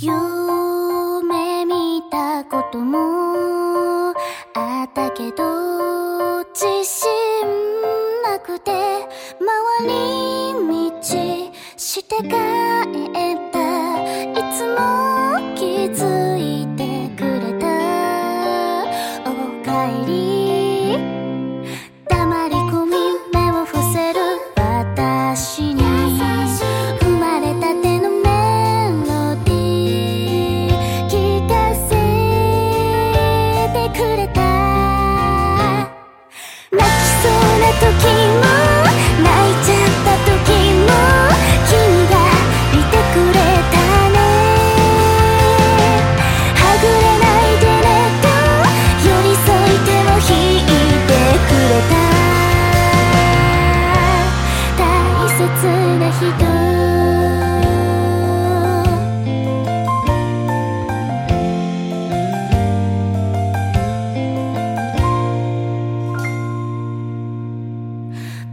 夢見たこともあったけど自信なくて回り道してから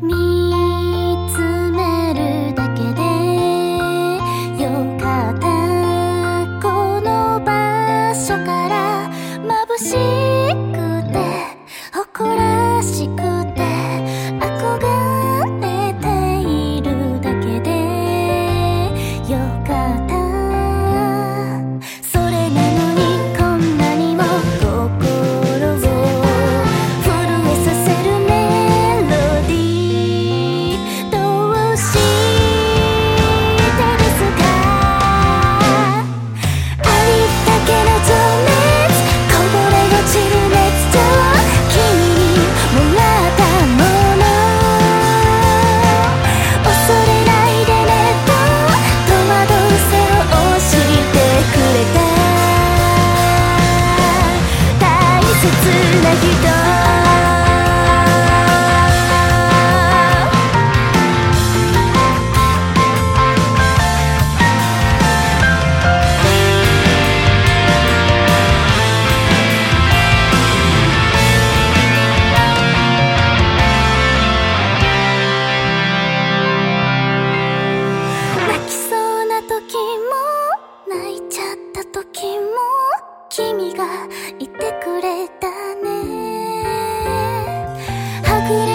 me. がいてくれたね。はぐれ